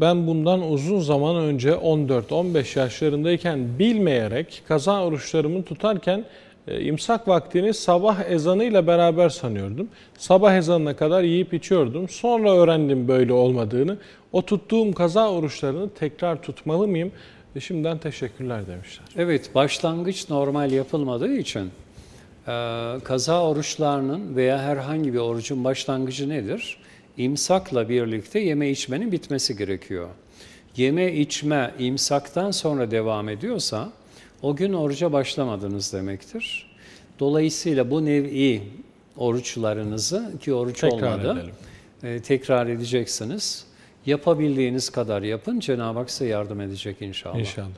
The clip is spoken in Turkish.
ben bundan uzun zaman önce 14-15 yaşlarındayken bilmeyerek kaza oruçlarımı tutarken e, imsak vaktini sabah ezanıyla beraber sanıyordum. Sabah ezanına kadar yiyip içiyordum. Sonra öğrendim böyle olmadığını. O tuttuğum kaza oruçlarını tekrar tutmalı mıyım? Ve şimdiden teşekkürler demişler. Evet, başlangıç normal yapılmadığı için e, kaza oruçlarının veya herhangi bir orucun başlangıcı nedir? İmsakla birlikte yeme içmenin bitmesi gerekiyor. Yeme içme imsaktan sonra devam ediyorsa o gün oruca başlamadınız demektir. Dolayısıyla bu nevi oruçlarınızı ki oruç Tekrar olmadı edelim. e, tekrar edeceksiniz. Yapabildiğiniz kadar yapın. Cenab-ı Hak size yardım edecek inşallah. İnşallah.